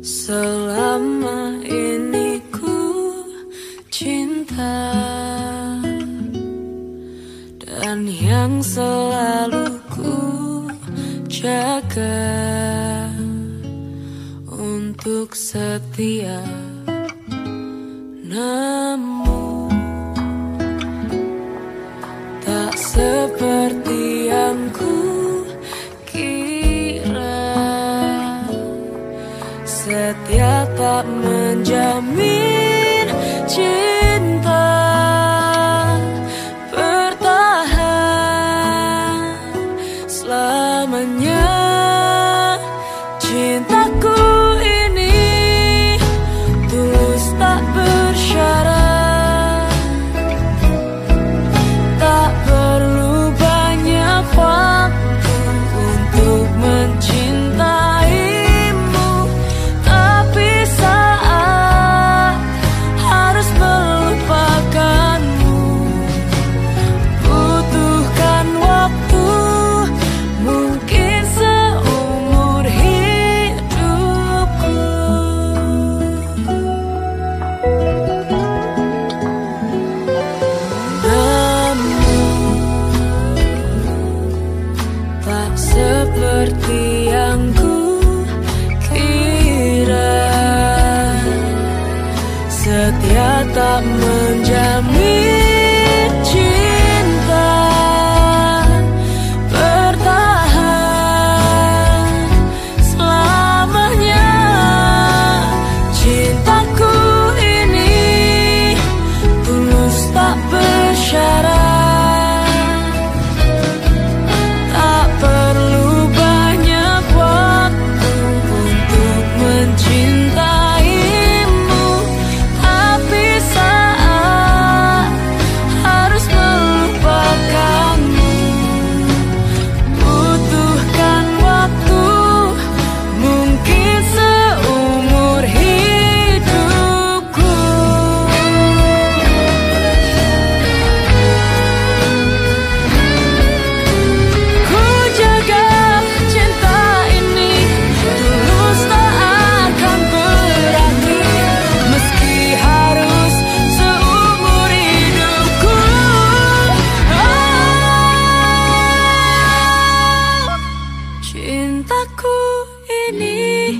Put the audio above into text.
Selama ini ku cinta. Dan yang selalu ku jaga Untuk setia Namun Tak seperti yang ku Setia tak menjamin cinta bertahan selamanya. Cintaku menjamin Cintaku ini